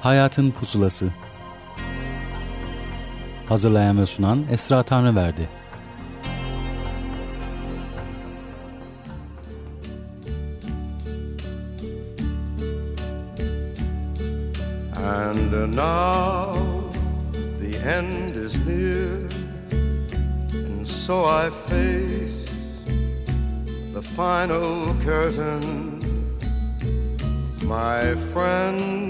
Hayatın Pusulası. Hazırlayan ve sunan Esra Tanrıverdi And now the end is near And so I face the final curtain. My friend,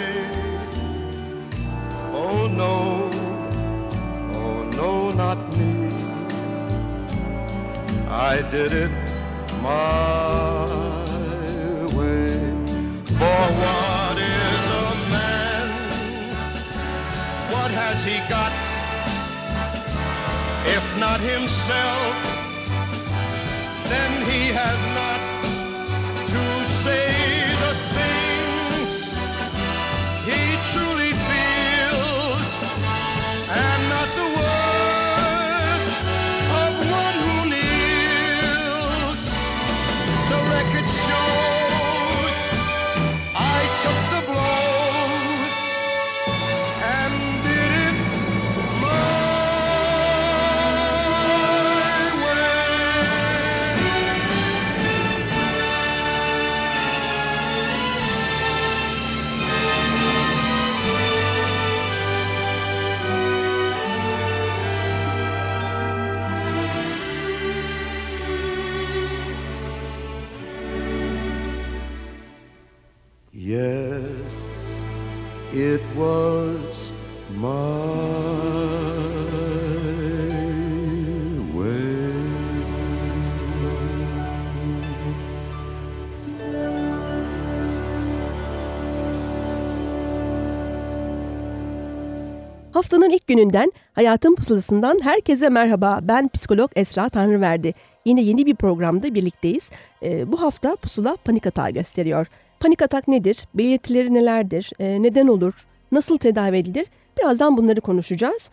No, oh no, not me. I did it my way. For what is a man? What has he got? If not himself, gününden Hayatın Pusulası'ndan herkese merhaba. Ben psikolog Esra Tanrıverdi. Yine yeni bir programda birlikteyiz. Ee, bu hafta pusula panik atağı gösteriyor. Panik atak nedir? Belirtileri nelerdir? Ee, neden olur? Nasıl tedavi edilir? Birazdan bunları konuşacağız.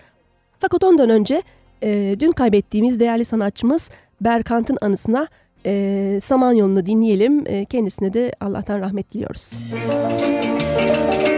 Fakat ondan önce e, dün kaybettiğimiz değerli sanatçımız Berkant'ın anısına e, Samanyolu'nu dinleyelim. E, kendisine de Allah'tan rahmet diliyoruz. Müzik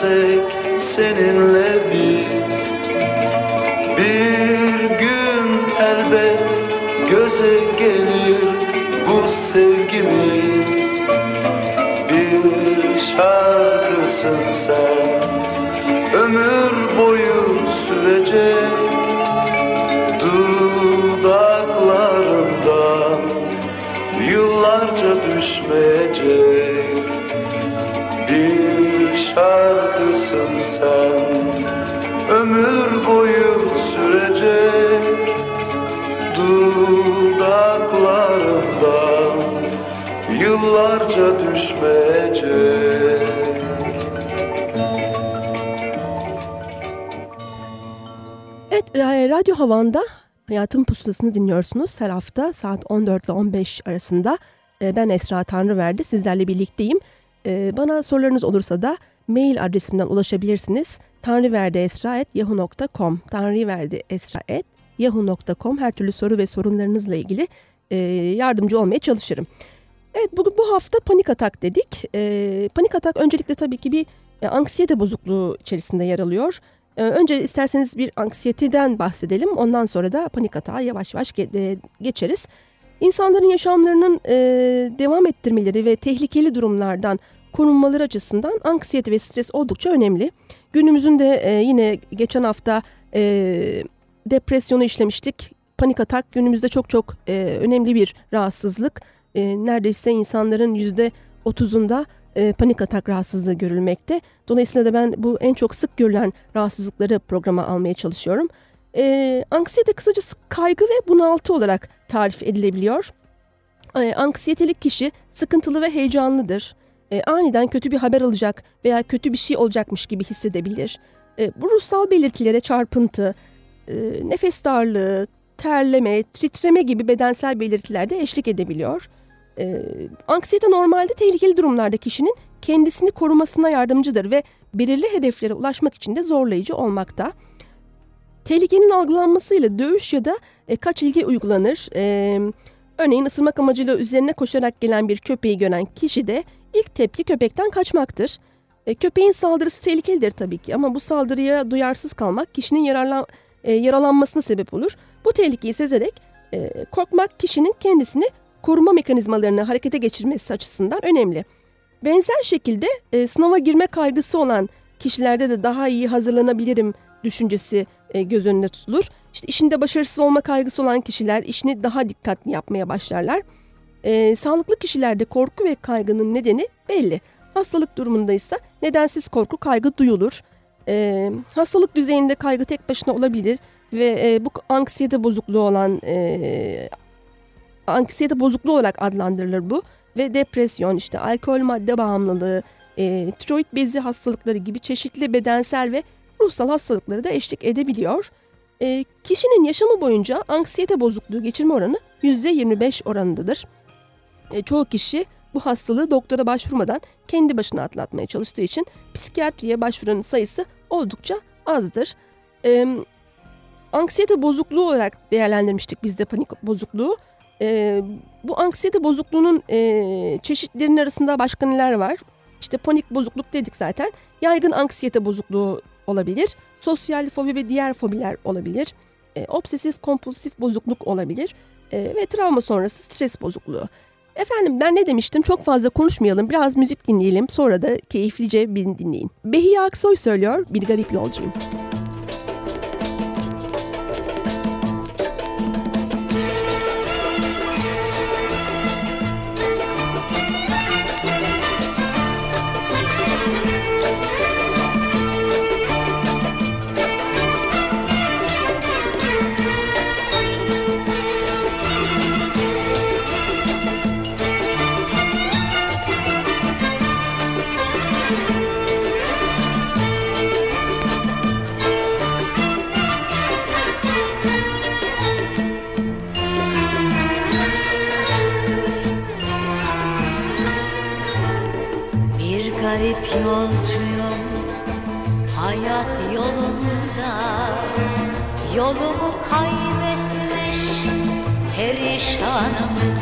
say Radyo Havan'da Hayatın Pusulası'nı dinliyorsunuz. Her hafta saat 14 ile 15 arasında e, ben Esra Tanrıverdi sizlerle birlikteyim. E, bana sorularınız olursa da mail adresimden ulaşabilirsiniz. tanrıverdiesra.yahoo.com tanrıverdiesra.yahoo.com Her türlü soru ve sorunlarınızla ilgili e, yardımcı olmaya çalışırım. Evet bugün bu hafta panik atak dedik. Panik atak öncelikle tabii ki bir anksiyete bozukluğu içerisinde yer alıyor. E, önce isterseniz bir anksiyeteden bahsedelim. Ondan sonra da panik atağa yavaş yavaş e, geçeriz. İnsanların yaşamlarının e, devam ettirmeleri ve tehlikeli durumlardan korunmaları açısından anksiyete ve stres oldukça önemli. Günümüzün de e, yine geçen hafta depresyonu işlemiştik. Panik atak günümüzde çok çok önemli bir rahatsızlık neredeyse insanların yüzde otuzunda e, panik atak rahatsızlığı görülmekte. Dolayısıyla da ben bu en çok sık görülen rahatsızlıkları programa almaya çalışıyorum. E, anksiyete kısacası kaygı ve bunaltı olarak tarif edilebiliyor. E, anksiyetelik kişi sıkıntılı ve heyecanlıdır. e, aniden kötü bir haber alacak veya kötü bir şey olacakmış gibi hissedebilir. E, bu ruhsal belirtilere çarpıntı, e, nefes darlığı, terleme, titreme gibi bedensel belirtiler de eşlik edebiliyor. E, anksiyete normalde tehlikeli durumlarda kişinin kendisini korumasına yardımcıdır ve belirli hedeflere ulaşmak için de zorlayıcı olmakta. Tehlikenin algılanmasıyla dövüş ya da e, kaç ilgi uygulanır. E, örneğin ısırmak amacıyla üzerine koşarak gelen bir köpeği gören kişi de ilk tepki köpekten kaçmaktır. E, köpeğin saldırısı tehlikelidir tabii ki ama bu saldırıya duyarsız kalmak kişinin yararlan, e, yaralanmasına sebep olur. Bu tehlikeyi sezerek e, korkmak kişinin kendisini koruma mekanizmalarını harekete geçirmesi açısından önemli. Benzer şekilde e, sınava girme kaygısı olan kişilerde de daha iyi hazırlanabilirim düşüncesi e, göz önünde tutulur. İşte işinde başarısız olma kaygısı olan kişiler işini daha dikkatli yapmaya başlarlar. E, sağlıklı kişilerde korku ve kaygının nedeni belli. Hastalık durumunda ise nedensiz korku kaygı duyulur. E, hastalık düzeyinde kaygı tek başına olabilir ve e, bu anksiyete bozukluğu olan e, anksiyete bozukluğu olarak adlandırılır bu ve depresyon işte alkol madde bağımlılığı, e, tiroid bezi hastalıkları gibi çeşitli bedensel ve ruhsal hastalıkları da eşlik edebiliyor. E, kişinin yaşamı boyunca anksiyete bozukluğu geçirme oranı %25 oranındadır. E, çoğu kişi bu hastalığı doktora başvurmadan kendi başına atlatmaya çalıştığı için psikiyatriye başvuranın sayısı oldukça azdır. E, anksiyete bozukluğu olarak değerlendirmiştik biz de panik bozukluğu. E, bu anksiyete bozukluğunun e, çeşitlerinin arasında başka neler var? İşte panik bozukluk dedik zaten. Yaygın anksiyete bozukluğu olabilir. Sosyal fobi ve diğer fobiler olabilir. E, obsesif kompulsif bozukluk olabilir. E, ve travma sonrası stres bozukluğu. Efendim ben ne demiştim çok fazla konuşmayalım biraz müzik dinleyelim sonra da keyiflice bir dinleyin. Behiye Aksoy söylüyor Bir Garip Yolcuyum. sensiz Yolumu kaybetmiş perişanım.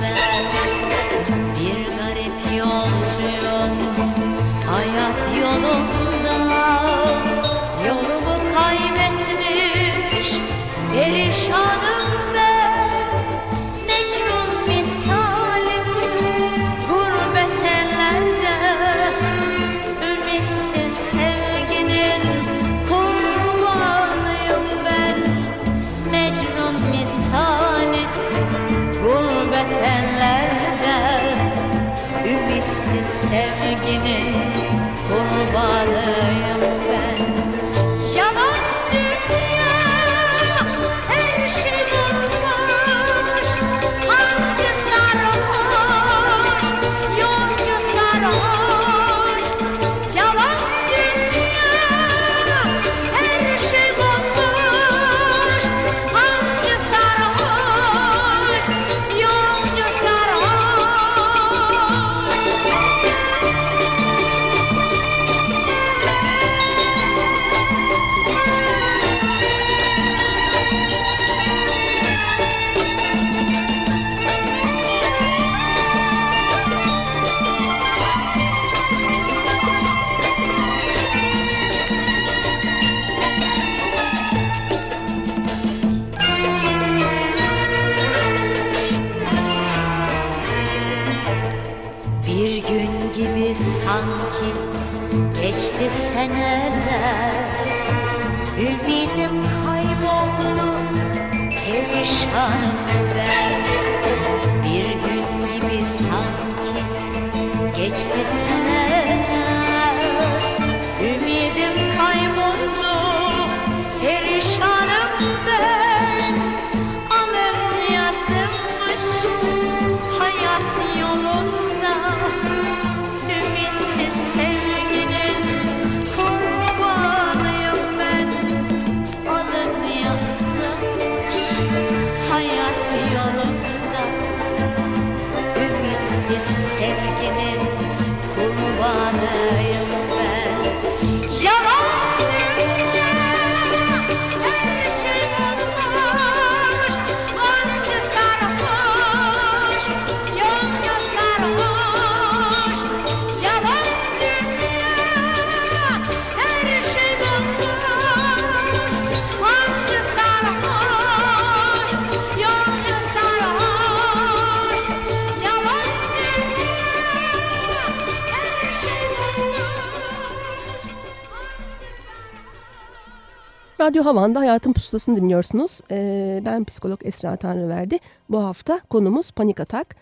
Radyo Havan'da Hayatın Pusulası'nı dinliyorsunuz. Ee, ben psikolog Esra Tanrıverdi. Bu hafta konumuz panik atak.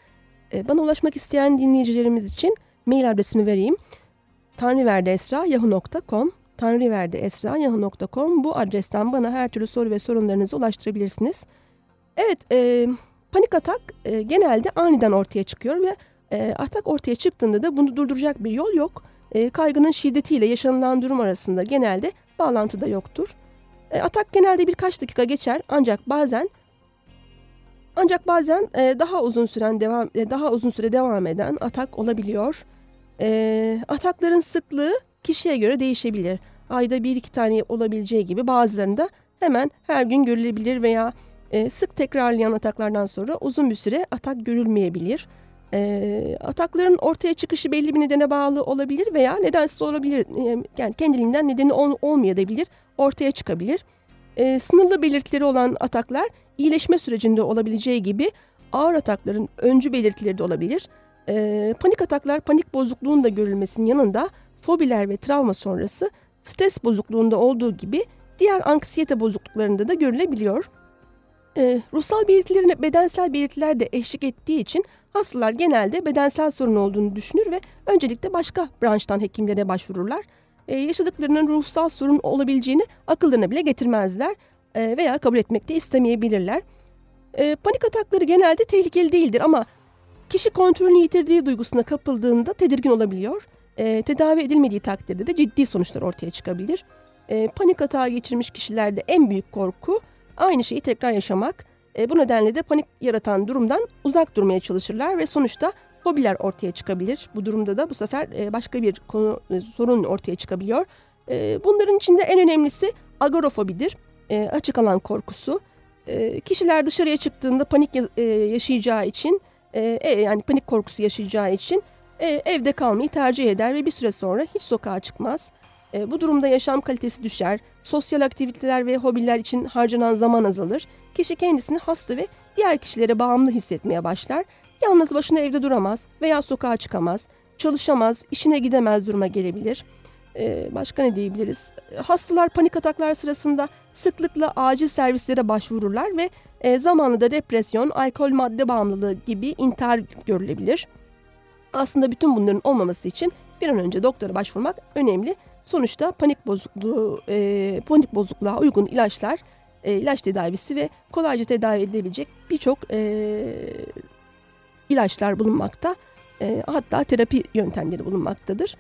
Ee, bana ulaşmak isteyen dinleyicilerimiz için mail adresimi vereyim. tanrıverdiesra.yahoo.com tanrıverdiesra.yahoo.com Bu adresten bana her türlü soru ve sorunlarınızı ulaştırabilirsiniz. Evet, e, panik atak e, genelde aniden ortaya çıkıyor ve e, atak ortaya çıktığında da bunu durduracak bir yol yok. E, kaygının şiddetiyle yaşanılan durum arasında genelde bağlantı da yoktur. E, atak genelde birkaç dakika geçer ancak bazen ancak bazen e, daha uzun süren devam e, daha uzun süre devam eden atak olabiliyor. E, atakların sıklığı kişiye göre değişebilir. Ayda bir iki tane olabileceği gibi bazılarında hemen her gün görülebilir veya e, sık tekrarlayan ataklardan sonra uzun bir süre atak görülmeyebilir. E, atakların ortaya çıkışı belli bir nedene bağlı olabilir veya nedensiz olabilir. E, yani kendiliğinden nedeni ol, olmayabilir, ortaya çıkabilir. E, sınırlı belirtileri olan ataklar iyileşme sürecinde olabileceği gibi ağır atakların öncü belirtileri de olabilir. E, panik ataklar panik bozukluğun da görülmesinin yanında fobiler ve travma sonrası stres bozukluğunda olduğu gibi diğer anksiyete bozukluklarında da görülebiliyor. E, ruhsal belirtilerin bedensel belirtiler de eşlik ettiği için hastalar genelde bedensel sorun olduğunu düşünür ve öncelikle başka branştan hekimlere başvururlar. E, yaşadıklarının ruhsal sorun olabileceğini akıllarına bile getirmezler e, veya kabul etmekte istemeyebilirler. E, panik atakları genelde tehlikeli değildir ama kişi kontrolünü yitirdiği duygusuna kapıldığında tedirgin olabiliyor. E, tedavi edilmediği takdirde de ciddi sonuçlar ortaya çıkabilir. E, panik atağı geçirmiş kişilerde en büyük korku aynı şeyi tekrar yaşamak. E, bu nedenle de panik yaratan durumdan uzak durmaya çalışırlar ve sonuçta fobiler ortaya çıkabilir. Bu durumda da bu sefer e, başka bir konu e, sorun ortaya çıkabiliyor. Bunların içinde en önemlisi agorafobidir. E, açık alan korkusu. Kişiler dışarıya çıktığında panik yaşayacağı için yani panik korkusu yaşayacağı için evde kalmayı tercih eder ve bir süre sonra hiç sokağa çıkmaz. E, bu durumda yaşam kalitesi düşer, sosyal aktiviteler ve hobiler için harcanan zaman azalır. Kişi kendisini hasta ve diğer kişilere bağımlı hissetmeye başlar. Yalnız başına evde duramaz veya sokağa çıkamaz, çalışamaz, işine gidemez duruma gelebilir. E, başka ne diyebiliriz? E, Hastalar panik ataklar sırasında sıklıkla acil servislere başvururlar ve e, zamanla da depresyon, alkol madde bağımlılığı gibi intihar görülebilir. Aslında bütün bunların olmaması için bir an önce doktora başvurmak önemli. Sonuçta panik bozukluğu, e, panik bozukluğa uygun ilaçlar, e, ilaç tedavisi ve kolayca tedavi edilebilecek birçok e, ilaçlar bulunmakta. E, hatta terapi yöntemleri bulunmaktadır.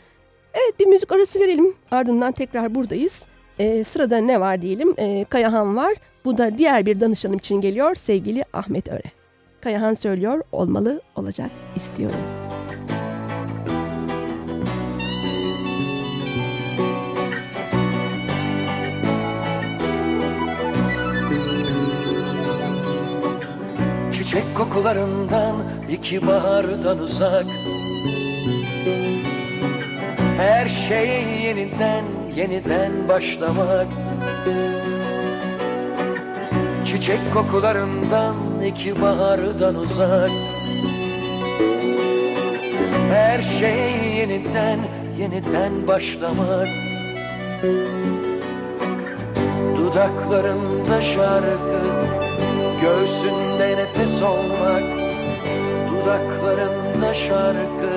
Evet bir müzik arası verelim. Ardından tekrar buradayız. E, sırada ne var diyelim. E, Kayahan var. Bu da diğer bir danışanım için geliyor. Sevgili Ahmet Öre. Kayahan söylüyor. Olmalı, olacak, istiyorum. Çiçek kokularından iki bahardan uzak. Her şey yeniden yeniden başlamak. Çiçek kokularından iki bahardan uzak. Her şey yeniden yeniden başlamak. Dudaklarında şarkı Göğsünde nefes olmak Dudaklarında şarkı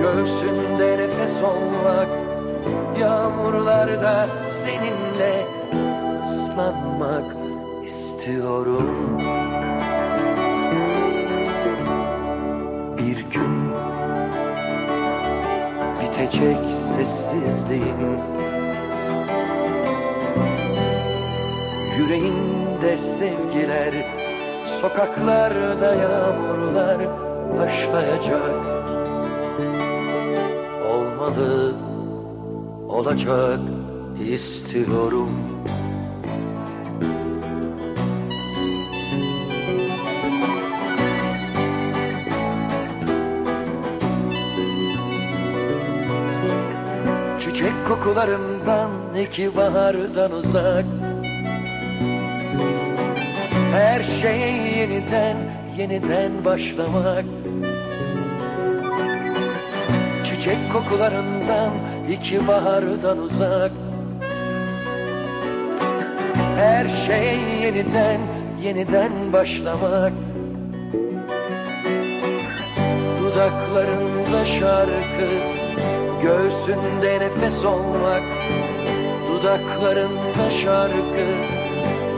Göğsünde nefes olmak Yağmurlarda seninle ıslanmak istiyorum. Bir gün bitecek sessizliğin Yüreğinde sevgiler, sokaklarda yağmurlar başlayacak. Olmalı, olacak istiyorum. Çiçek kokularından iki bahardan uzak Her şeye yeniden, yeniden başlamak. Çiçek kokularından iki bahardan uzak. Her şeye yeniden, yeniden başlamak. Dudaklarında şarkı Göğsünde nefes olmak. Dudaklarında şarkı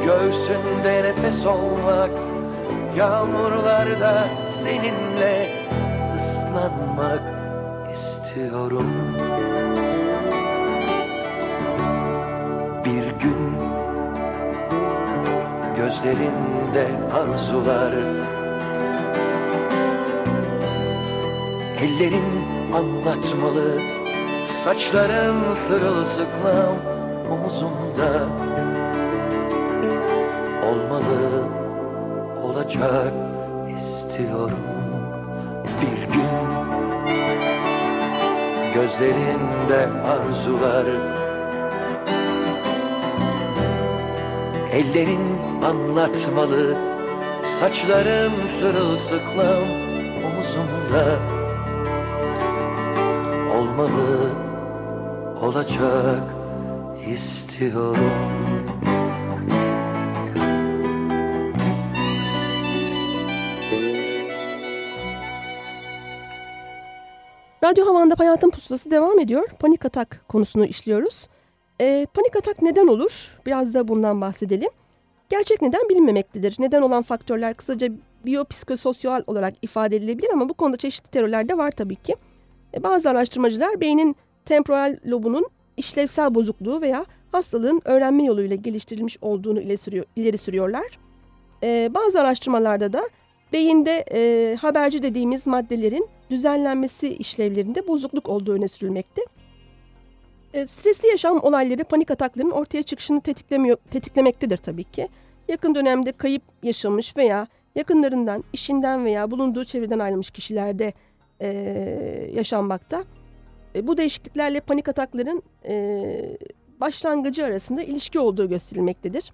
Göğsünde nefes olmak Yağmurlarda seninle ıslanmak istiyorum. Bir gün Gözlerinde arzular Ellerin anlatmalı Saçların sırılsıklam omuzumda Olmalı, olacak istiyorum bir gün. Gözlerinde arzular Ellerin anlatmalı. Saçların sırılsıklam omuzumda. Olmalı, olacak istiyorum. Radyo Havan'da Hayatın Pusulası devam ediyor. Panik atak konusunu işliyoruz. Ee, panik atak neden olur? Biraz da bundan bahsedelim. Gerçek neden bilinmemektedir. Neden olan faktörler kısaca biyopsikososyal olarak ifade edilebilir ama bu konuda çeşitli teoriler de var tabii ki. E, bazı araştırmacılar beynin temporal lobunun işlevsel bozukluğu veya hastalığın öğrenme yoluyla geliştirilmiş olduğunu ileri, sürüyor, ileri sürüyorlar. E, bazı araştırmalarda da beyinde e, haberci dediğimiz maddelerin düzenlenmesi işlevlerinde bozukluk olduğu öne sürülmekte. E, stresli yaşam olayları panik atakların ortaya çıkışını tetiklemiyor, tetiklemektedir tabii ki. Yakın dönemde kayıp yaşamış veya yakınlarından, işinden veya bulunduğu çevreden ayrılmış kişilerde e, yaşanmakta. E, bu değişikliklerle panik atakların e, başlangıcı arasında ilişki olduğu gösterilmektedir.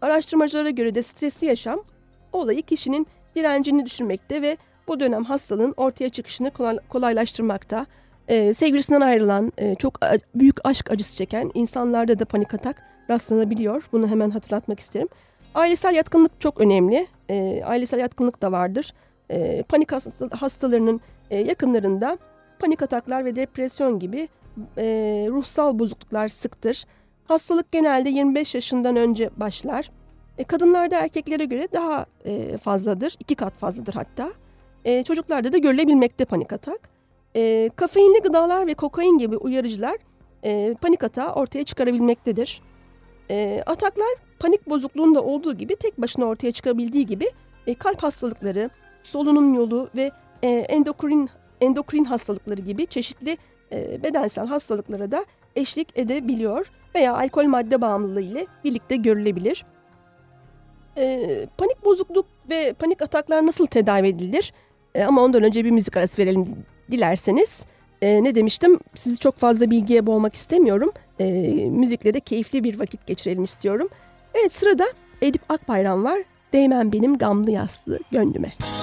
Araştırmacılara göre de stresli yaşam olayı kişinin direncini düşürmekte ve bu dönem hastalığın ortaya çıkışını kolay, kolaylaştırmakta. E, sevgilisinden ayrılan, e, çok a- büyük aşk acısı çeken insanlarda da panik atak rastlanabiliyor. Bunu hemen hatırlatmak isterim. Ailesel yatkınlık çok önemli. E, ailesel yatkınlık da vardır. E, panik hasta- hastalarının e, yakınlarında panik ataklar ve depresyon gibi e, ruhsal bozukluklar sıktır. Hastalık genelde 25 yaşından önce başlar. E, kadınlarda erkeklere göre daha e, fazladır, iki kat fazladır hatta. E, çocuklarda da görülebilmekte panik atak. Kafeinli gıdalar ve kokain gibi uyarıcılar panik atağı ortaya çıkarabilmektedir. Ataklar panik bozukluğunda olduğu gibi tek başına ortaya çıkabildiği gibi kalp hastalıkları, solunum yolu ve endokrin endokrin hastalıkları gibi çeşitli bedensel hastalıklara da eşlik edebiliyor veya alkol madde bağımlılığı ile birlikte görülebilir. E, panik bozukluk ve panik ataklar nasıl tedavi edilir? E, ama ondan önce bir müzik arası verelim dilerseniz. E, ne demiştim? Sizi çok fazla bilgiye boğmak istemiyorum. E, müzikle de keyifli bir vakit geçirelim istiyorum. Evet sırada Edip Akbayram var. Değmen benim gamlı yaslı gönlüme. Değmen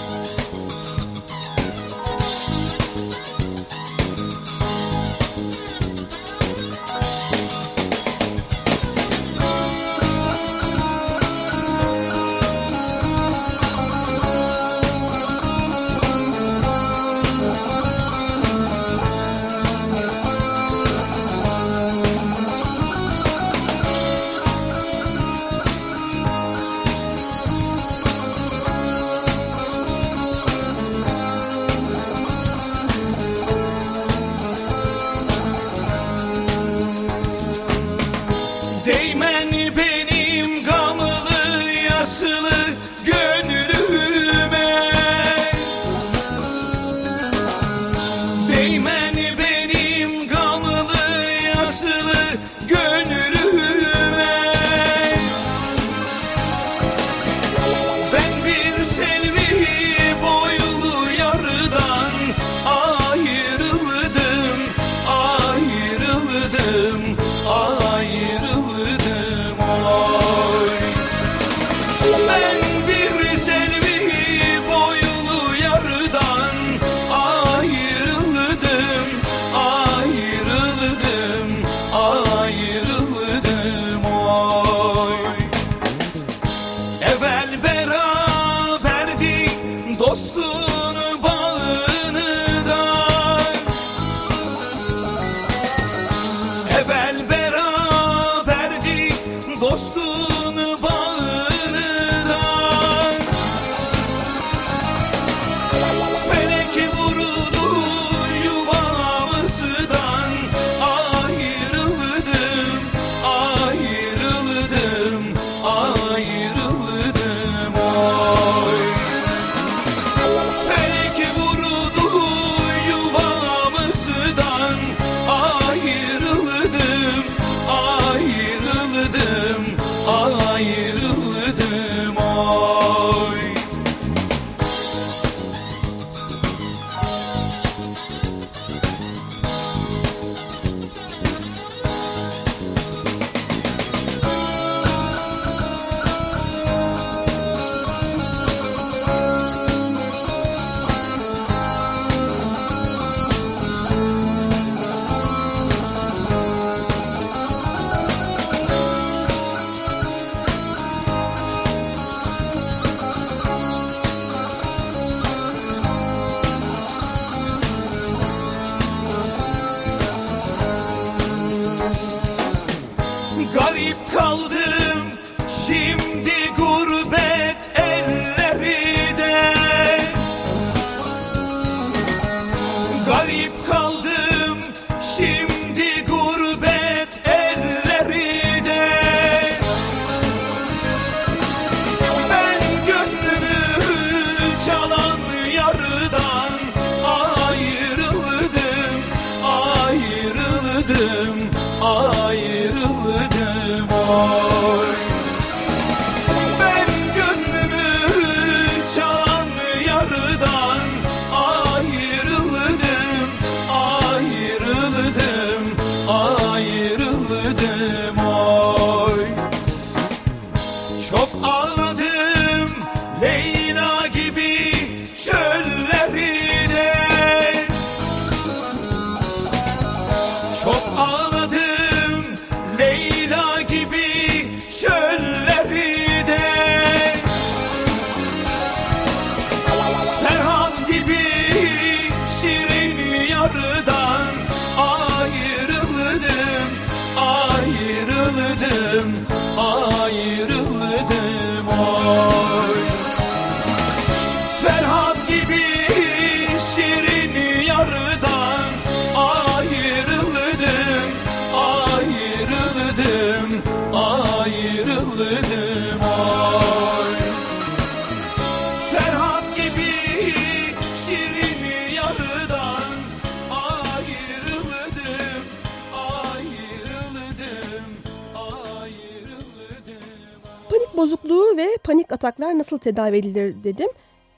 ataklar nasıl tedavi edilir dedim.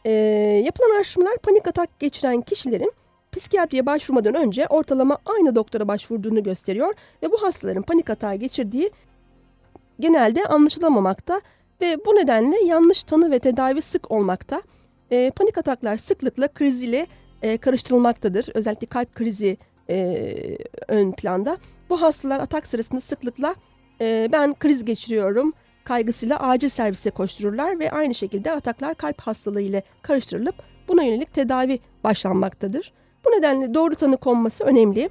Ee, yapılan araştırmalar panik atak geçiren kişilerin psikiyatriye başvurmadan önce ortalama aynı doktora başvurduğunu gösteriyor ve bu hastaların panik atağı geçirdiği genelde anlaşılamamakta ve bu nedenle yanlış tanı ve tedavi sık olmakta. Ee, panik ataklar sıklıkla kriz ile e, karıştırılmaktadır. Özellikle kalp krizi e, ön planda. Bu hastalar atak sırasında sıklıkla e, ben kriz geçiriyorum kaygısıyla acil servise koştururlar ve aynı şekilde ataklar kalp hastalığı ile karıştırılıp buna yönelik tedavi başlanmaktadır. Bu nedenle doğru tanı konması önemli.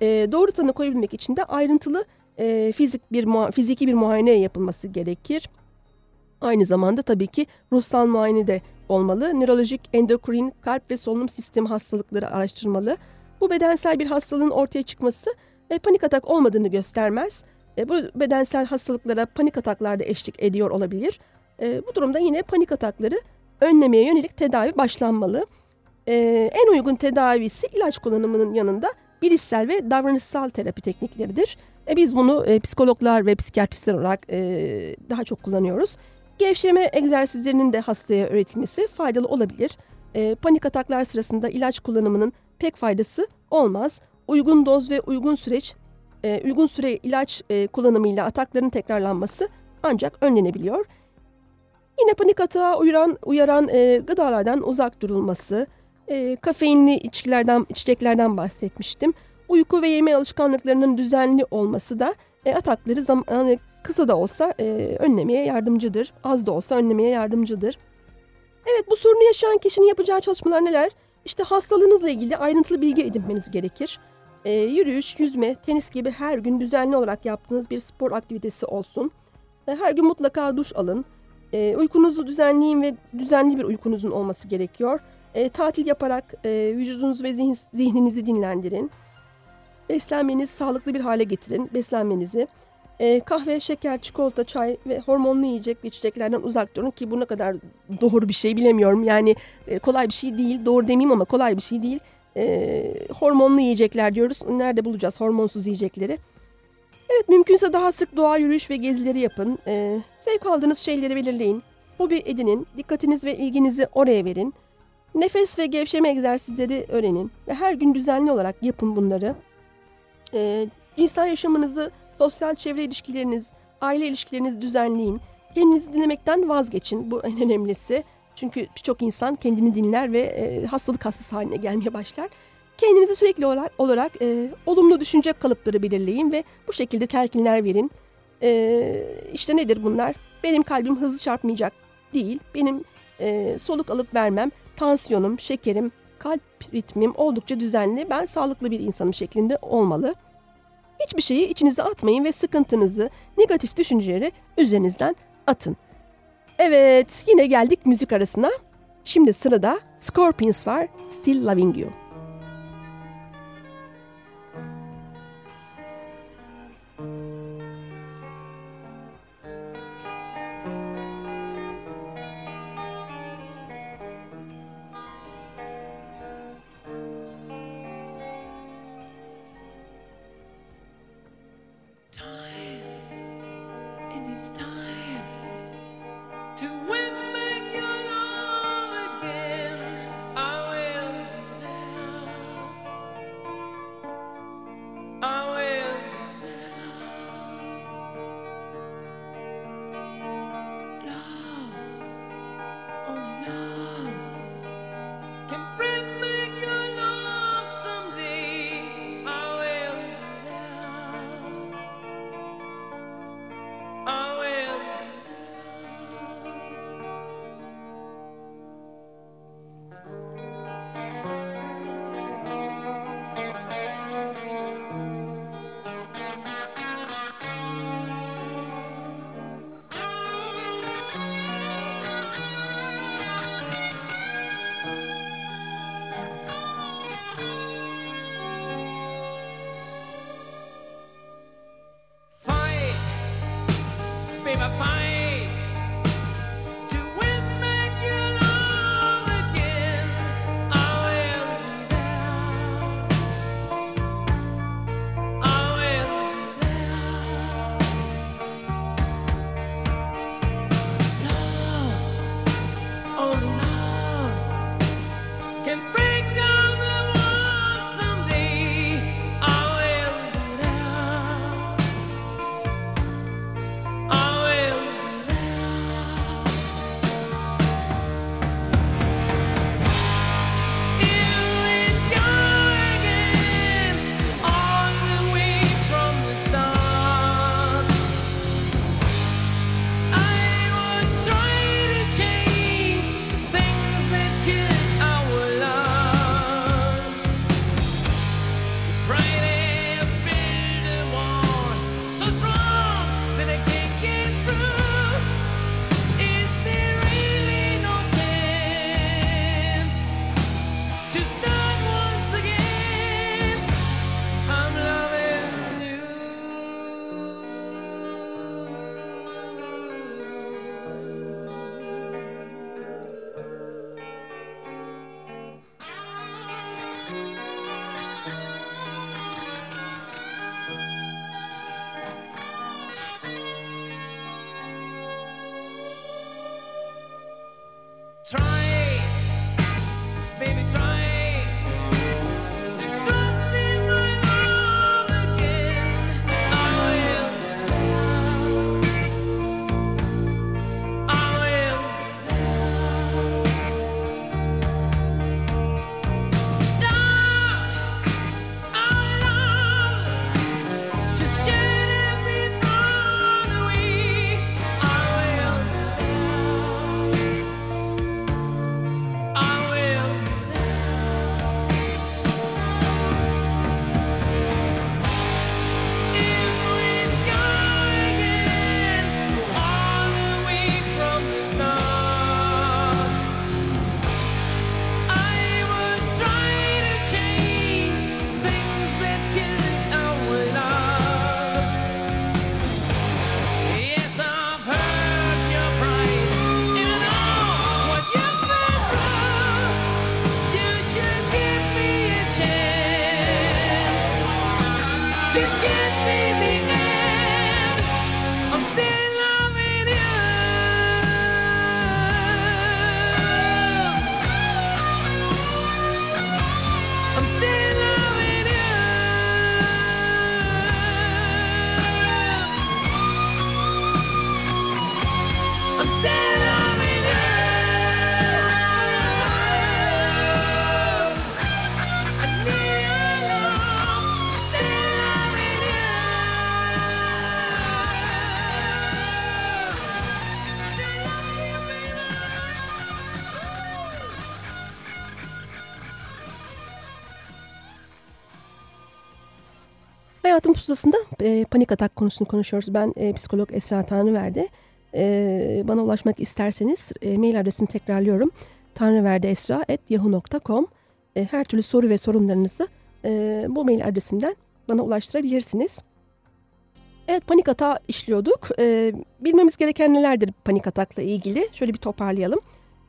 E, doğru tanı koyabilmek için de ayrıntılı e, fizik bir fiziki bir muayene yapılması gerekir. Aynı zamanda tabii ki ruhsal muayene de olmalı. Nörolojik, endokrin, kalp ve solunum sistemi hastalıkları araştırmalı. Bu bedensel bir hastalığın ortaya çıkması e, panik atak olmadığını göstermez. E, bu bedensel hastalıklara panik ataklar da eşlik ediyor olabilir. E, bu durumda yine panik atakları önlemeye yönelik tedavi başlanmalı. E, en uygun tedavisi ilaç kullanımının yanında bilişsel ve davranışsal terapi teknikleridir. Biz bunu psikologlar ve psikiyatristler olarak daha çok kullanıyoruz. Gevşeme egzersizlerinin de hastaya öğretilmesi faydalı olabilir. Panik ataklar sırasında ilaç kullanımının pek faydası olmaz. Uygun doz ve uygun süreç, e, uygun süre ilaç e, kullanımıyla atakların tekrarlanması ancak önlenebiliyor. Yine panik atağa uyaran, uyaran e, gıdalardan uzak durulması, e, kafeinli içkilerden, içeceklerden bahsetmiştim. Uyku ve yeme alışkanlıklarının düzenli olması da e, atakları zam- yani kısa da olsa e, önlemeye yardımcıdır. Az da olsa önlemeye yardımcıdır. Evet bu sorunu yaşayan kişinin yapacağı çalışmalar neler? İşte hastalığınızla ilgili ayrıntılı bilgi edinmeniz gerekir. Ee, yürüyüş, yüzme, tenis gibi her gün düzenli olarak yaptığınız bir spor aktivitesi olsun. Ve her gün mutlaka duş alın. Ee, uykunuzu düzenleyin ve düzenli bir uykunuzun olması gerekiyor. Ee, tatil yaparak e, vücudunuzu ve zihin, zihninizi dinlendirin. Beslenmenizi sağlıklı bir hale getirin. Beslenmenizi. Ee, kahve, şeker, çikolata, çay ve hormonlu yiyecek ve içeceklerden uzak durun ki bu ne kadar doğru bir şey bilemiyorum. Yani e, kolay bir şey değil. Doğru demeyeyim ama kolay bir şey değil. Ee, hormonlu yiyecekler diyoruz. Nerede bulacağız hormonsuz yiyecekleri? Evet mümkünse daha sık doğa yürüyüş ve gezileri yapın. Ee, zevk aldığınız şeyleri belirleyin. Hobi edinin. Dikkatiniz ve ilginizi oraya verin. Nefes ve gevşeme egzersizleri öğrenin. Ve her gün düzenli olarak yapın bunları. Ee, insan yaşamınızı, sosyal çevre ilişkileriniz, aile ilişkilerinizi düzenleyin. Kendinizi dinlemekten vazgeçin. Bu en önemlisi. Çünkü birçok insan kendini dinler ve e, hastalık hastası haline gelmeye başlar. Kendinize sürekli olarak, olarak e, olumlu düşünce kalıpları belirleyin ve bu şekilde telkinler verin. E, işte nedir bunlar? Benim kalbim hızlı çarpmayacak değil. Benim e, soluk alıp vermem, tansiyonum, şekerim, kalp ritmim oldukça düzenli. Ben sağlıklı bir insanım şeklinde olmalı. Hiçbir şeyi içinize atmayın ve sıkıntınızı, negatif düşünceleri üzerinizden atın. Evet, yine geldik müzik arasına. Şimdi sırada Scorpions var, Still Loving You. Time. Hayatın Pusulası'nda e, panik atak konusunu konuşuyoruz. Ben e, psikolog Esra Tanrıverdi. E, bana ulaşmak isterseniz e, mail adresimi tekrarlıyorum. tanrıverdiesra.yahoo.com e, Her türlü soru ve sorunlarınızı e, bu mail adresimden bana ulaştırabilirsiniz. Evet panik atağı işliyorduk. E, bilmemiz gereken nelerdir panik atakla ilgili? Şöyle bir toparlayalım.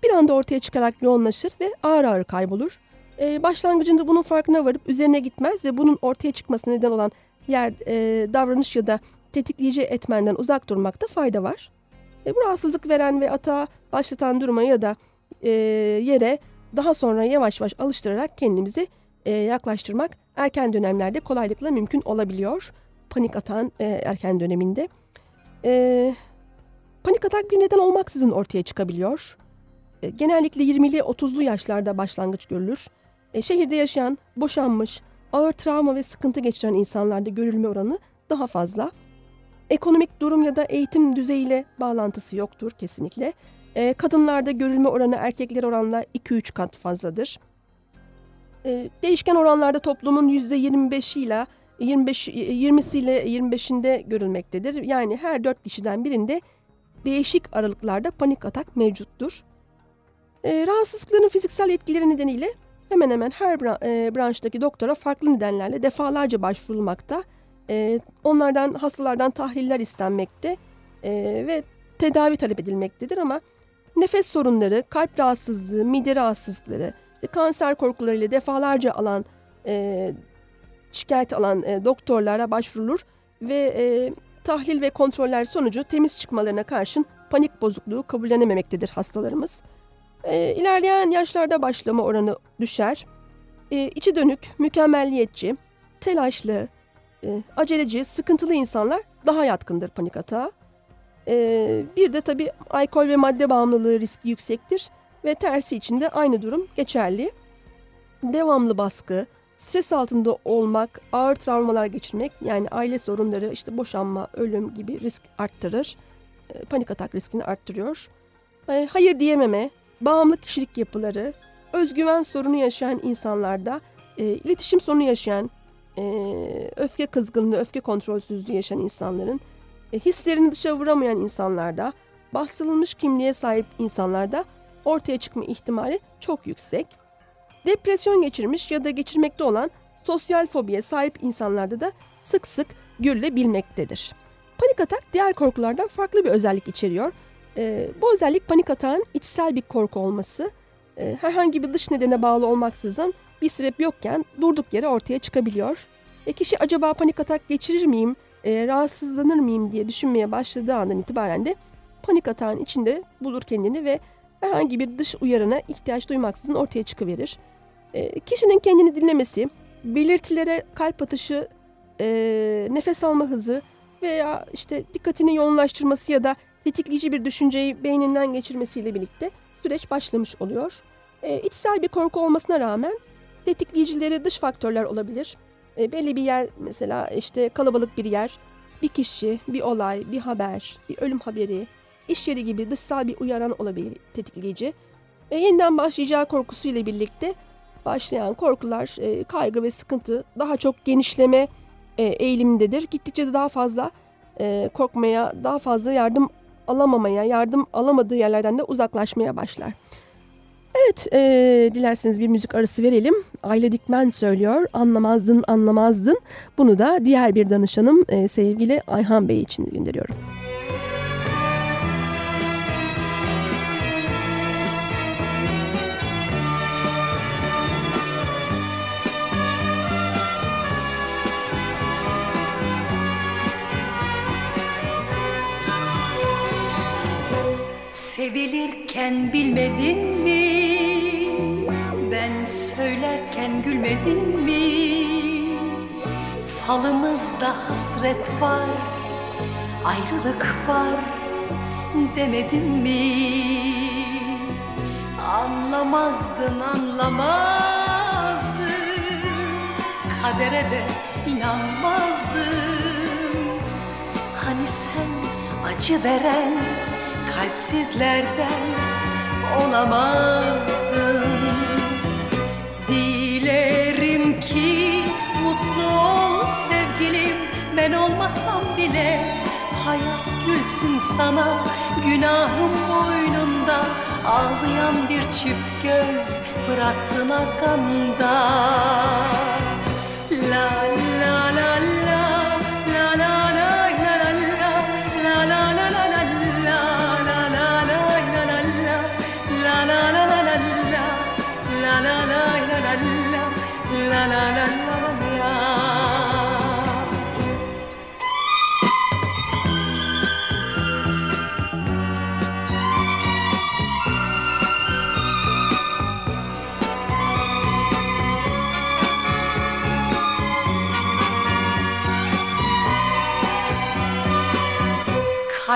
Bir anda ortaya çıkarak yoğunlaşır ve ağır ağır kaybolur. E, başlangıcında bunun farkına varıp üzerine gitmez ve bunun ortaya çıkmasına neden olan yer, e, davranış ya da tetikleyici etmenden uzak durmakta fayda var. E, bu rahatsızlık veren ve atağa başlatan duruma ya da e, yere daha sonra yavaş yavaş alıştırarak kendimizi e, yaklaştırmak erken dönemlerde kolaylıkla mümkün olabiliyor. Panik atağın e, erken döneminde. E, panik atak bir neden olmaksızın ortaya çıkabiliyor. E, genellikle 20'li 30'lu yaşlarda başlangıç görülür. E, şehirde yaşayan, boşanmış, ağır travma ve sıkıntı geçiren insanlarda görülme oranı daha fazla. Ekonomik durum ya da eğitim düzeyiyle bağlantısı yoktur kesinlikle. E, kadınlarda görülme oranı erkekler oranla 2-3 kat fazladır. E, değişken oranlarda toplumun %25 ile 25 20'siyle 25'inde görülmektedir. Yani her 4 kişiden birinde değişik aralıklarda panik atak mevcuttur. E, rahatsızlıkların fiziksel etkileri nedeniyle hemen hemen her bra- e, branştaki doktora farklı nedenlerle defalarca başvurulmakta. E, onlardan hastalardan tahliller istenmekte e, ve tedavi talep edilmektedir ama nefes sorunları, kalp rahatsızlığı, mide rahatsızlıkları, işte kanser korkularıyla defalarca alan e, şikayet alan e, doktorlara başvurulur ve e, tahlil ve kontroller sonucu temiz çıkmalarına karşın panik bozukluğu kabullenememektedir hastalarımız. E, ilerleyen yaşlarda başlama oranı düşer. E, içi dönük, mükemmelliyetçi, telaşlı, e, aceleci, sıkıntılı insanlar daha yatkındır panik atağa. E, bir de tabii alkol ve madde bağımlılığı riski yüksektir ve tersi için de aynı durum geçerli. Devamlı baskı, stres altında olmak, ağır travmalar geçirmek yani aile sorunları, işte boşanma, ölüm gibi risk arttırır. E, panik atak riskini arttırıyor. E, hayır diyememe, bağımlı kişilik yapıları, özgüven sorunu yaşayan insanlarda, e, iletişim sorunu yaşayan, e, öfke kızgınlığı, öfke kontrolsüzlüğü yaşayan insanların, e, hislerini dışa vuramayan insanlarda, bastırılmış kimliğe sahip insanlarda ortaya çıkma ihtimali çok yüksek. Depresyon geçirmiş ya da geçirmekte olan sosyal fobiye sahip insanlarda da sık sık görülebilmektedir. Panik atak diğer korkulardan farklı bir özellik içeriyor. Ee, bu özellik panik atağın içsel bir korku olması. Ee, herhangi bir dış nedene bağlı olmaksızın bir sebep yokken durduk yere ortaya çıkabiliyor. E kişi acaba panik atak geçirir miyim, e, rahatsızlanır mıyım diye düşünmeye başladığı andan itibaren de panik atağın içinde bulur kendini ve herhangi bir dış uyarına ihtiyaç duymaksızın ortaya çıkıverir. E, kişinin kendini dinlemesi, belirtilere kalp atışı, e, nefes alma hızı veya işte dikkatini yoğunlaştırması ya da tetikleyici bir düşünceyi beyninden geçirmesiyle birlikte süreç başlamış oluyor. E, içsel bir korku olmasına rağmen tetikleyicileri dış faktörler olabilir. E, belli bir yer mesela işte kalabalık bir yer, bir kişi, bir olay, bir haber, bir ölüm haberi, iş yeri gibi dışsal bir uyaran olabilir tetikleyici. E, yeniden başlayacağı korkusuyla birlikte başlayan korkular, e, kaygı ve sıkıntı daha çok genişleme e, eğilimindedir. Gittikçe de daha fazla e, korkmaya, daha fazla yardım alamamaya, yardım alamadığı yerlerden de uzaklaşmaya başlar. Evet, e, dilerseniz bir müzik arası verelim. Aile Dikmen söylüyor, anlamazdın anlamazdın. Bunu da diğer bir danışanım e, sevgili Ayhan Bey için gönderiyorum. Sevilirken bilmedin mi? Ben söylerken gülmedin mi? Falımızda hasret var, ayrılık var demedin mi? Anlamazdın anlamazdın Kadere de inanmazdın Hani sen acı veren kalpsizlerden olamazdın Dilerim ki mutlu ol sevgilim bile Hayat gülsün sana. Günahım boynunda Ağlayan bir çift göz bıraktın arkanda la la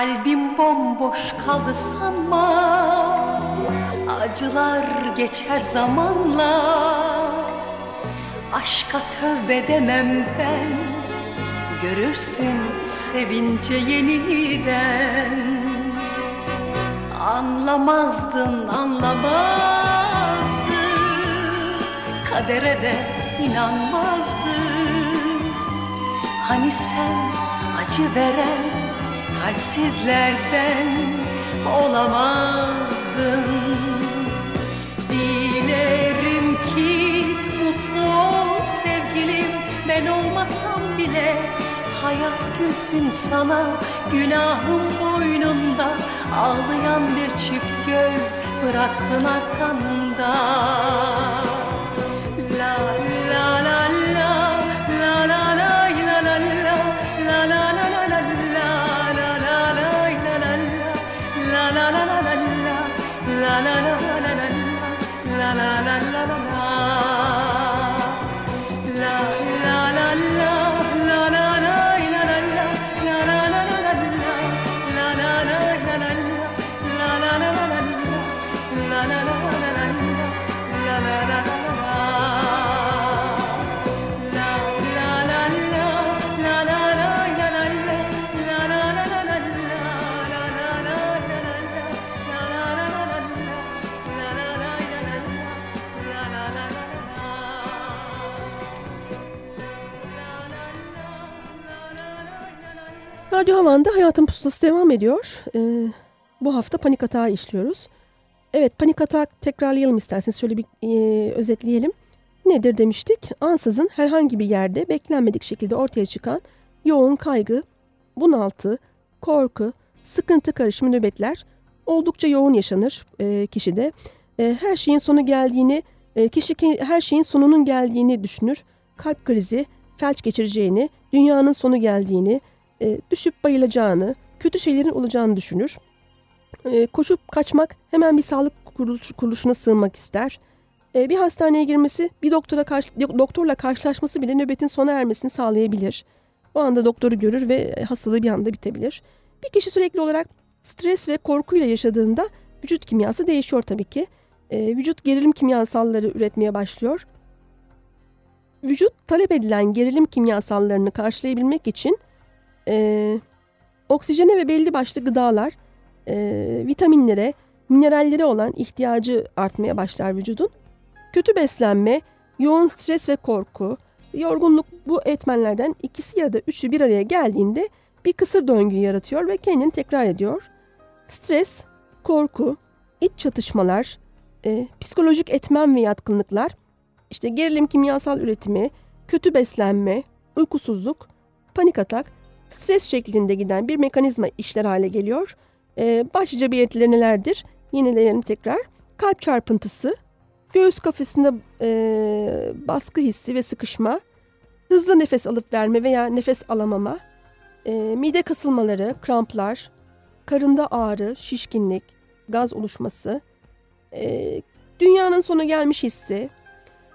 Kalbim bomboş kaldı sanma. Acılar geçer zamanla. Aşka tövbe demem ben. Görürsün sevince yeniden. Anlamazdın anlamazdın. Kadere de inanmazdın. Hani sen acı veren kalpsizlerden olamazdın. Dilerim ki mutlu ol sevgilim. Ben olmasam bile Hayat gülsün sana. Günahım boynunda Ağlayan bir çift göz bıraktın arkanda Radyo Havan'da Hayatın Pusulası devam ediyor. Ee, bu hafta panik atağı işliyoruz. Evet panik atak tekrarlayalım isterseniz. Şöyle bir e, özetleyelim. Nedir demiştik? Ansızın herhangi bir yerde beklenmedik şekilde ortaya çıkan yoğun kaygı, bunaltı, korku, sıkıntı karışımı nöbetler oldukça yoğun yaşanır e, kişide. E, her şeyin sonu geldiğini, e, kişi her şeyin sonunun geldiğini düşünür. Kalp krizi, felç geçireceğini, dünyanın sonu geldiğini, e, düşüp bayılacağını, kötü şeylerin olacağını düşünür. E, koşup kaçmak, hemen bir sağlık kuruluş- kuruluşuna sığınmak ister. E, bir hastaneye girmesi, bir doktora karşı, doktorla karşılaşması bile nöbetin sona ermesini sağlayabilir. O anda doktoru görür ve hastalığı bir anda bitebilir. Bir kişi sürekli olarak stres ve korkuyla yaşadığında vücut kimyası değişiyor tabii ki. Vücut gerilim kimyasalları üretmeye başlıyor. Vücut talep edilen gerilim kimyasallarını karşılayabilmek için e, oksijene ve belli başlı gıdalar, e, vitaminlere, minerallere olan ihtiyacı artmaya başlar vücudun. Kötü beslenme, yoğun stres ve korku, yorgunluk bu etmenlerden ikisi ya da üçü bir araya geldiğinde bir kısır döngü yaratıyor ve kendini tekrar ediyor. Stres, korku, iç çatışmalar, e, psikolojik etmen ve yatkınlıklar, işte gerilim kimyasal üretimi, kötü beslenme, uykusuzluk, panik atak, stres şeklinde giden bir mekanizma işler hale geliyor. Ee, başlıca belirtileri nelerdir? Yineleyelim tekrar. Kalp çarpıntısı, göğüs kafesinde e, baskı hissi ve sıkışma, hızlı nefes alıp verme veya nefes alamama, e, mide kasılmaları, kramplar, karında ağrı, şişkinlik, gaz oluşması, e, dünyanın sonu gelmiş hissi,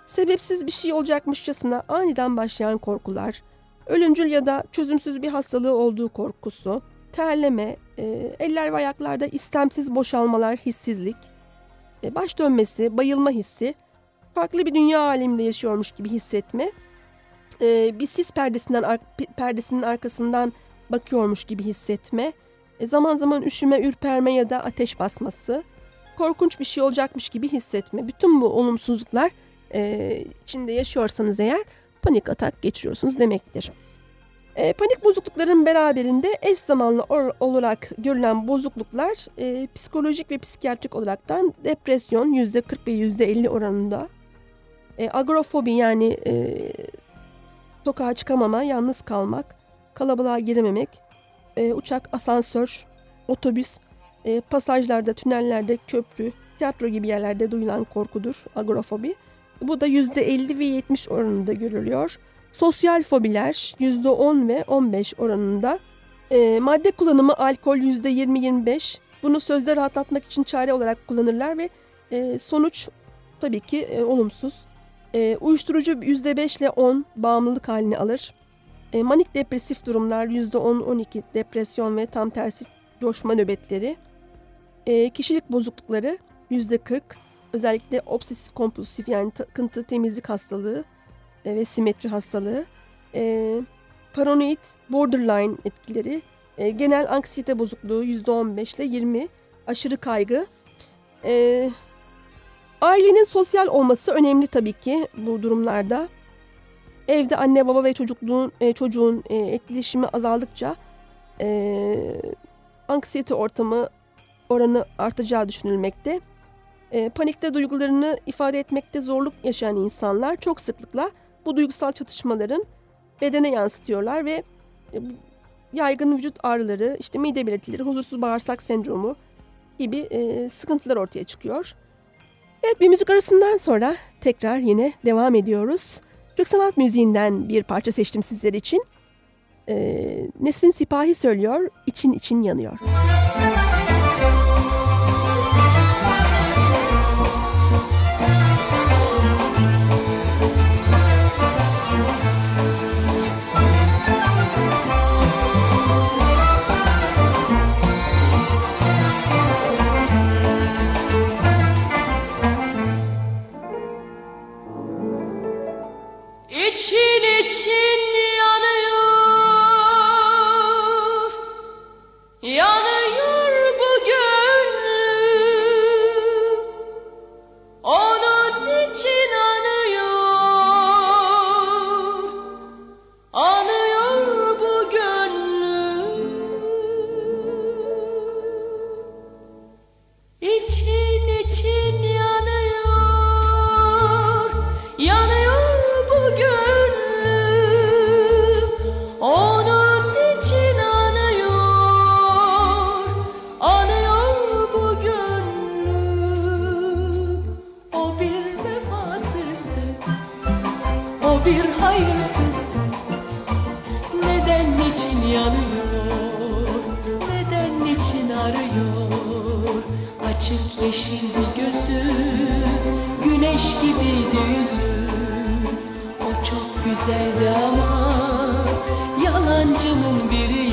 sebepsiz bir şey olacakmışçasına aniden başlayan korkular, ölümcül ya da çözümsüz bir hastalığı olduğu korkusu, terleme, e, eller ve ayaklarda istemsiz boşalmalar, hissizlik, e, baş dönmesi, bayılma hissi, farklı bir dünya aleminde yaşıyormuş gibi hissetme, e, bir sis perdesinden ar- perdesinin arkasından bakıyormuş gibi hissetme, e, zaman zaman üşüme, ürperme ya da ateş basması, korkunç bir şey olacakmış gibi hissetme. Bütün bu olumsuzluklar e, içinde yaşıyorsanız eğer panik atak geçiriyorsunuz demektir. E, panik bozuklukların beraberinde eş zamanlı or- olarak görülen bozukluklar e, psikolojik ve psikiyatrik olaraktan depresyon %40 ve %50 oranında. E, agorafobi yani e, sokağa çıkamama, yalnız kalmak, kalabalığa girememek, e, uçak, asansör, otobüs, e, pasajlarda, tünellerde, köprü, tiyatro gibi yerlerde duyulan korkudur agorafobi. Bu da %50 ve 70 oranında görülüyor. Sosyal fobiler %10 ve 15 oranında. E, madde kullanımı alkol %20-25. Bunu sözde rahatlatmak için çare olarak kullanırlar ve e, sonuç tabii ki e, olumsuz. E, uyuşturucu %5 ile 10 bağımlılık halini alır. E, manik depresif durumlar %10-12 depresyon ve tam tersi coşma nöbetleri. E, kişilik bozuklukları %40 özellikle obsesif kompulsif yani takıntı temizlik hastalığı e, ve simetri hastalığı. E, paranoid borderline etkileri e, genel anksiyete bozukluğu %15 ile 20 aşırı kaygı. E, ailenin sosyal olması önemli tabii ki bu durumlarda. Evde anne baba ve çocukluğun e, çocuğun e, etkileşimi azaldıkça e, anksiyete ortamı oranı artacağı düşünülmekte. E, panikte duygularını ifade etmekte zorluk yaşayan insanlar çok sıklıkla bu duygusal çatışmaların bedene yansıtıyorlar ve e, yaygın vücut ağrıları, işte mide belirtileri, huzursuz bağırsak sendromu gibi e, sıkıntılar ortaya çıkıyor. Evet bir müzik arasından sonra tekrar yine devam ediyoruz. Türk sanat müziğinden bir parça seçtim sizler için. Ee, Nesin Sipahi söylüyor, için için yanıyor. İçin yanıyor, neden için arıyor? Açık yeşildi gözü, güneş gibiydi yüzü. O çok güzeldi ama yalancının biriydi.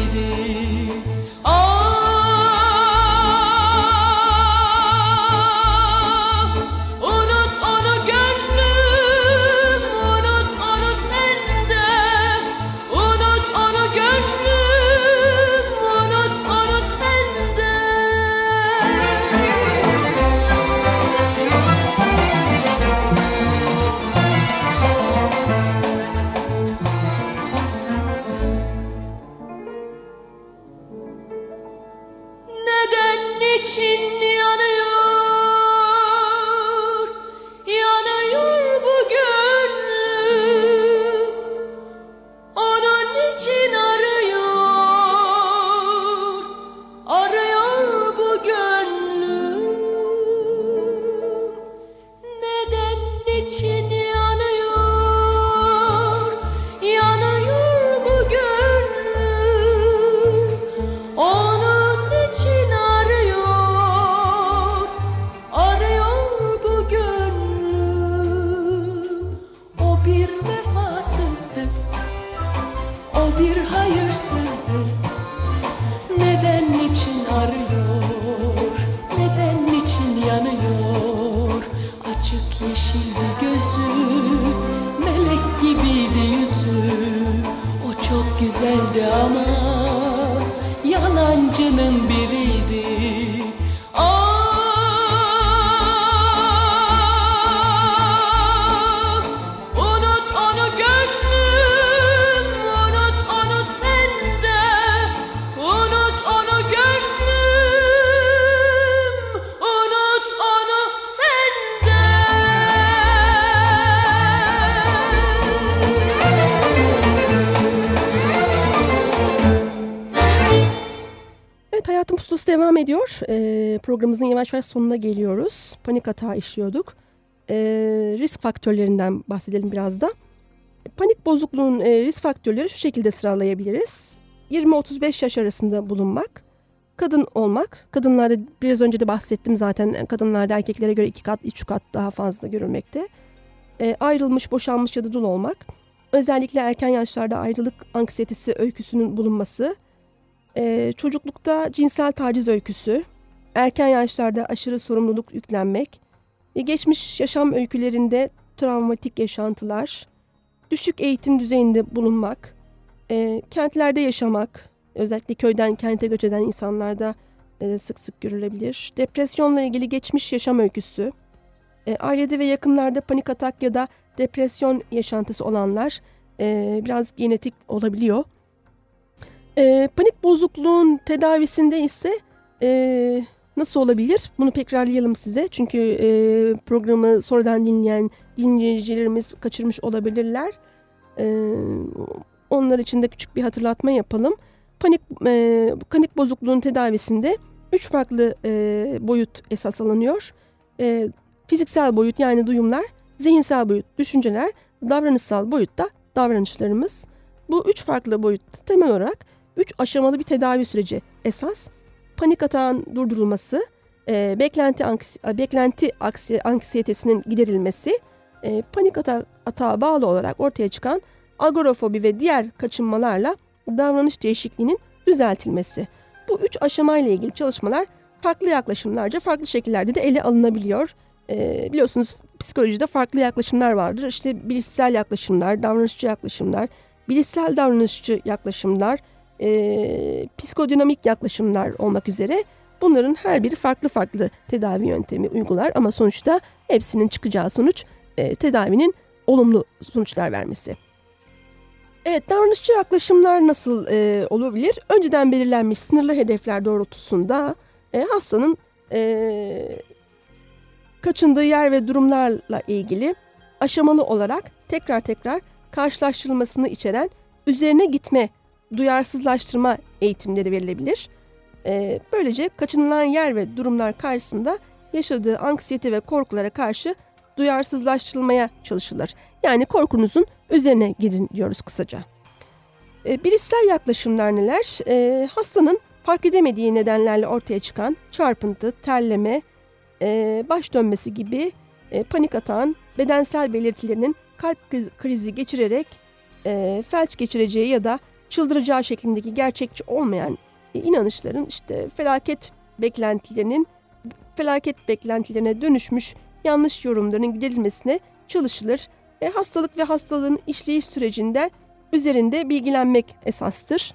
Programımızın yavaş yavaş sonuna geliyoruz. Panik hata işliyorduk. Ee, risk faktörlerinden bahsedelim biraz da. Panik bozukluğun e, risk faktörleri şu şekilde sıralayabiliriz. 20-35 yaş arasında bulunmak, kadın olmak. Kadınlarda biraz önce de bahsettim zaten kadınlarda erkeklere göre iki kat, üç kat daha fazla görülmekte. Ee, ayrılmış, boşanmış ya da dul olmak. Özellikle erken yaşlarda ayrılık anksiyetesi öyküsünün bulunması. Ee, çocuklukta cinsel taciz öyküsü. Erken yaşlarda aşırı sorumluluk yüklenmek. e, geçmiş yaşam öykülerinde travmatik yaşantılar. Düşük eğitim düzeyinde bulunmak. e, kentlerde yaşamak. Özellikle köyden kente göç eden insanlarda e, sık sık görülebilir. Depresyonla ilgili geçmiş yaşam öyküsü. E, ailede ve yakınlarda panik atak ya da depresyon yaşantısı olanlar e, biraz genetik olabiliyor. E, panik bozukluğun tedavisinde ise e, nasıl olabilir? Bunu tekrarlayalım size. Çünkü e, programı sonradan dinleyen dinleyicilerimiz kaçırmış olabilirler. E, onlar için de küçük bir hatırlatma yapalım. Panik e, panik bozukluğun tedavisinde üç farklı e, boyut esas alınıyor. E, fiziksel boyut yani duyumlar, zihinsel boyut düşünceler, davranışsal boyutta davranışlarımız. Bu üç farklı boyutta temel olarak üç aşamalı bir tedavi süreci esas. Panik atağın durdurulması, e, beklenti anksi, beklenti aksi, anksiyetesinin giderilmesi, e, panik ata, atağa bağlı olarak ortaya çıkan agorafobi ve diğer kaçınmalarla davranış değişikliğinin düzeltilmesi. Bu üç aşamayla ilgili çalışmalar farklı yaklaşımlarca farklı şekillerde de ele alınabiliyor. E, biliyorsunuz psikolojide farklı yaklaşımlar vardır. İşte bilişsel yaklaşımlar, davranışçı yaklaşımlar, bilişsel davranışçı yaklaşımlar, e, psikodinamik yaklaşımlar olmak üzere bunların her biri farklı farklı tedavi yöntemi uygular ama sonuçta hepsinin çıkacağı sonuç e, tedavinin olumlu sonuçlar vermesi. Evet davranışçı yaklaşımlar nasıl e, olabilir? Önceden belirlenmiş sınırlı hedefler doğrultusunda e, hastanın e, kaçındığı yer ve durumlarla ilgili aşamalı olarak tekrar tekrar karşılaştırılmasını içeren üzerine gitme, duyarsızlaştırma eğitimleri verilebilir. Ee, böylece kaçınılan yer ve durumlar karşısında yaşadığı anksiyete ve korkulara karşı duyarsızlaştırılmaya çalışılır. Yani korkunuzun üzerine gidin diyoruz kısaca. Ee, bilişsel yaklaşımlar neler? Ee, hastanın fark edemediği nedenlerle ortaya çıkan çarpıntı, terleme, e, baş dönmesi gibi e, panik atağın bedensel belirtilerinin kalp kriz- krizi geçirerek e, felç geçireceği ya da çıldıracağı şeklindeki gerçekçi olmayan e, inanışların işte felaket beklentilerinin felaket beklentilerine dönüşmüş yanlış yorumların giderilmesine çalışılır. E, hastalık ve hastalığın işleyiş sürecinde üzerinde bilgilenmek esastır.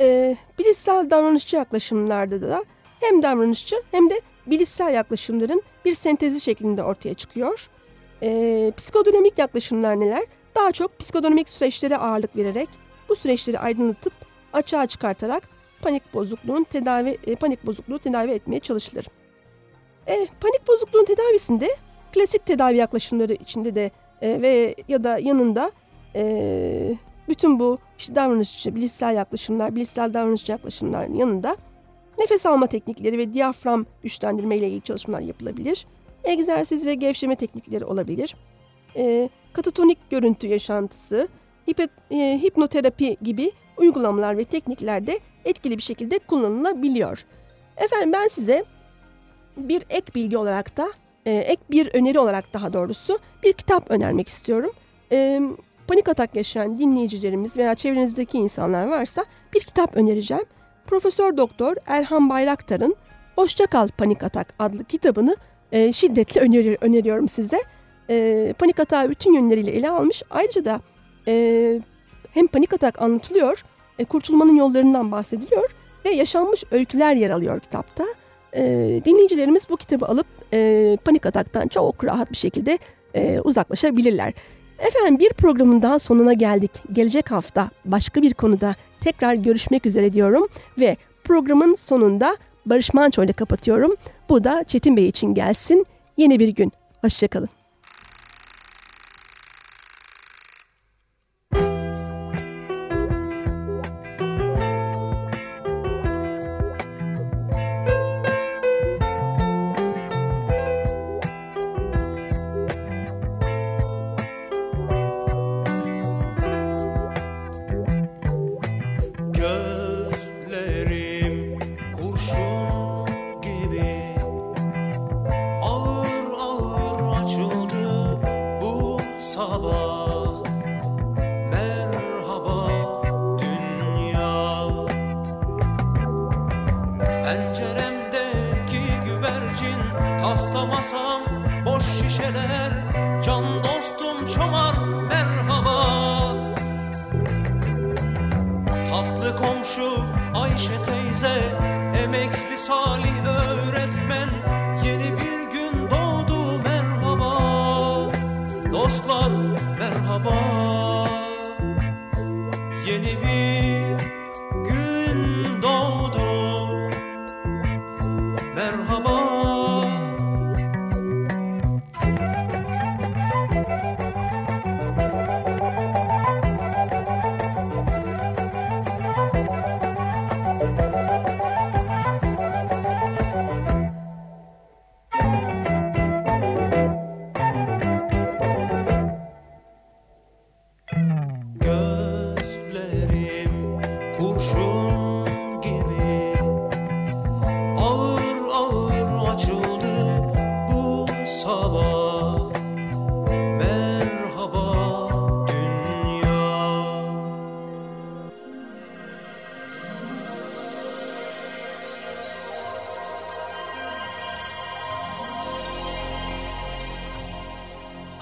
E, bilişsel davranışçı yaklaşımlarda da hem davranışçı hem de bilişsel yaklaşımların bir sentezi şeklinde ortaya çıkıyor. E, psikodinamik yaklaşımlar neler? Daha çok psikodinamik süreçlere ağırlık vererek bu süreçleri aydınlatıp açığa çıkartarak panik bozukluğun tedavi e, panik bozukluğu tedavi etmeye çalışılır. E, panik bozukluğun tedavisinde klasik tedavi yaklaşımları içinde de e, ve ya da yanında e, bütün bu işte davranışçı, bilişsel yaklaşımlar, bilişsel davranışçı yaklaşımların yanında nefes alma teknikleri ve diyafram güçlendirme ile ilgili çalışmalar yapılabilir. Egzersiz ve gevşeme teknikleri olabilir. E, katatonik görüntü yaşantısı, hipe, e, hipnoterapi gibi uygulamalar ve teknikler de etkili bir şekilde kullanılabiliyor. Efendim ben size bir ek bilgi olarak da, e, ek bir öneri olarak daha doğrusu bir kitap önermek istiyorum. E, panik atak yaşayan dinleyicilerimiz veya çevrenizdeki insanlar varsa bir kitap önereceğim. Profesör Doktor Erhan Bayraktar'ın Hoşça Kal Panik Atak adlı kitabını e, şiddetle öneri, öneriyorum size. E, panik atağı bütün yönleriyle ele almış. Ayrıca da e, hem panik atak anlatılıyor, e, kurtulmanın yollarından bahsediliyor ve yaşanmış öyküler yer alıyor kitapta. E, dinleyicilerimiz bu kitabı alıp e, panik ataktan çok rahat bir şekilde e, uzaklaşabilirler. Efendim bir programın daha sonuna geldik. Gelecek hafta başka bir konuda tekrar görüşmek üzere diyorum ve programın sonunda Barış Manço ile kapatıyorum. Bu da Çetin Bey için gelsin. Yeni bir gün. Hoşçakalın.